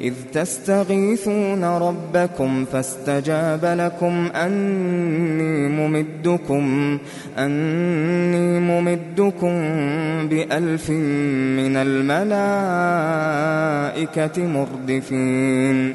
إذ تستغيثون ربكم فاستجاب لكم أني ممدكم أني ممدكم بألف من الملائكة مردفين.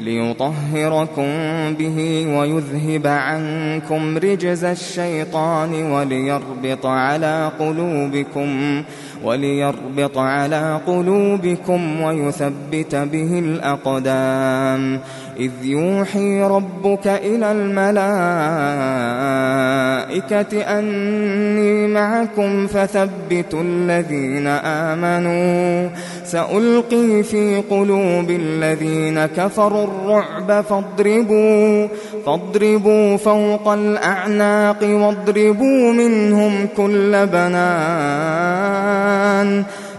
ليطهركم به ويذهب عنكم رجز الشيطان وليربط على قلوبكم وليربط على قلوبكم ويثبت به الأقدام إذ يوحي ربك إلى الملائكة أني معكم فثبتوا الذين آمنوا. سألقي في قلوب الذين كفروا الرعب فاضربوا فاضربوا فوق الأعناق واضربوا منهم كل بنان.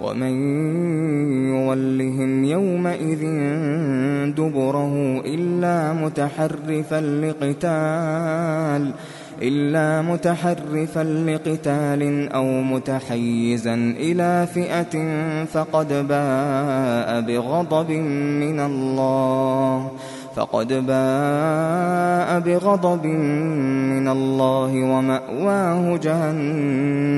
ومن يولهم يومئذ دبره إلا متحرفا لقتال إلا متحرفا لقتال أو متحيزا إلى فئة فقد باء بغضب من الله فقد باء بغضب من الله ومأواه جهنم.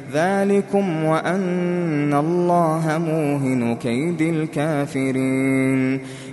ذلكم وأن الله موهن كيد الكافرين.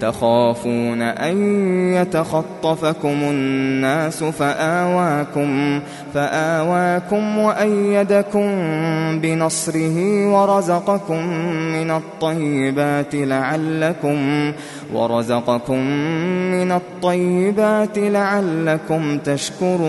تخافون أن يتخطفكم الناس فآواكم فآواكم وأيدكم بنصره ورزقكم من الطيبات لعلكم ورزقكم من الطيبات لعلكم تشكرون.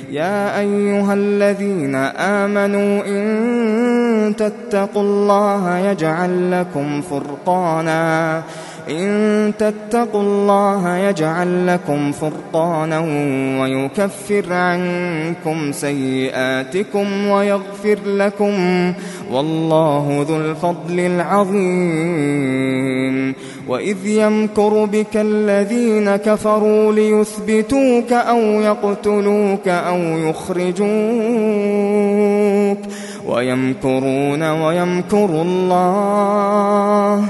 يا أيها الذين آمنوا إن تتقوا الله يجعل لكم فرقانا. إن تتقوا الله يجعل لكم فرقانا ويكفر عنكم سيئاتكم ويغفر لكم. والله ذو الفضل العظيم. وإذ يمكر بك الذين كفروا ليثبتوك أو يقتلوك أو يخرجوك ويمكرون ويمكر الله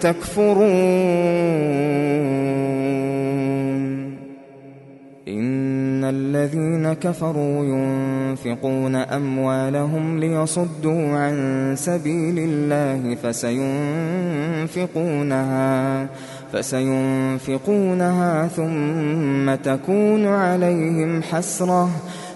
تكفرون. إن الذين كفروا ينفقون أموالهم ليصدوا عن سبيل الله فسينفقونها فسينفقونها ثم تكون عليهم حسرة.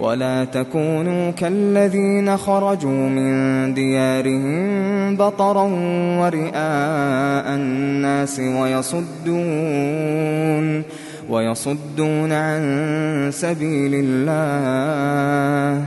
ولا تكونوا كالذين خرجوا من ديارهم بطرا ورئاء الناس ويصدون ويصدون عن سبيل الله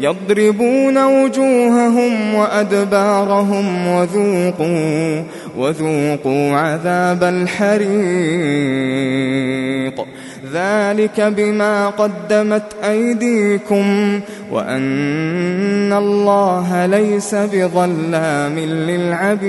يضربون وجوههم وأدبارهم وذوقوا وذوقوا عذاب الحريق. ذلك بما قدمت أيديكم وأن الله ليس بظلام للعبيد.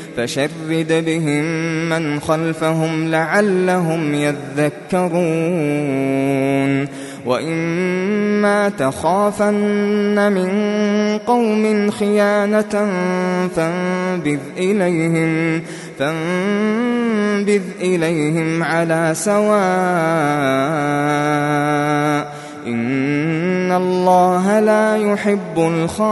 فشرد بهم من خلفهم لعلهم يذكرون وإما تخافن من قوم خيانة فانبذ إليهم فانبذ إليهم على سواء إن الله لا يحب الخائنين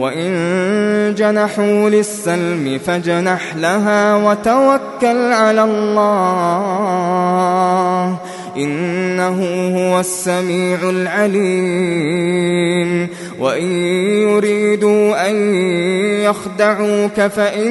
وإن جنحوا للسلم فجنح لها وتوكل على الله. إنه هو السميع العليم. وإن يريدوا أن يخدعوك فإن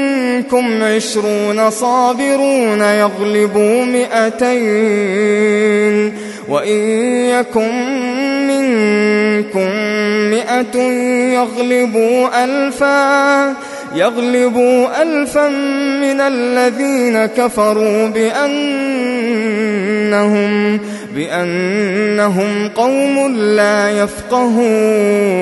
منكم عشرون صابرون يغلبوا مئتين وإن يكن منكم مئة يغلبوا ألفا يغلبوا ألفا من الذين كفروا بأنهم بأنهم قوم لا يفقهون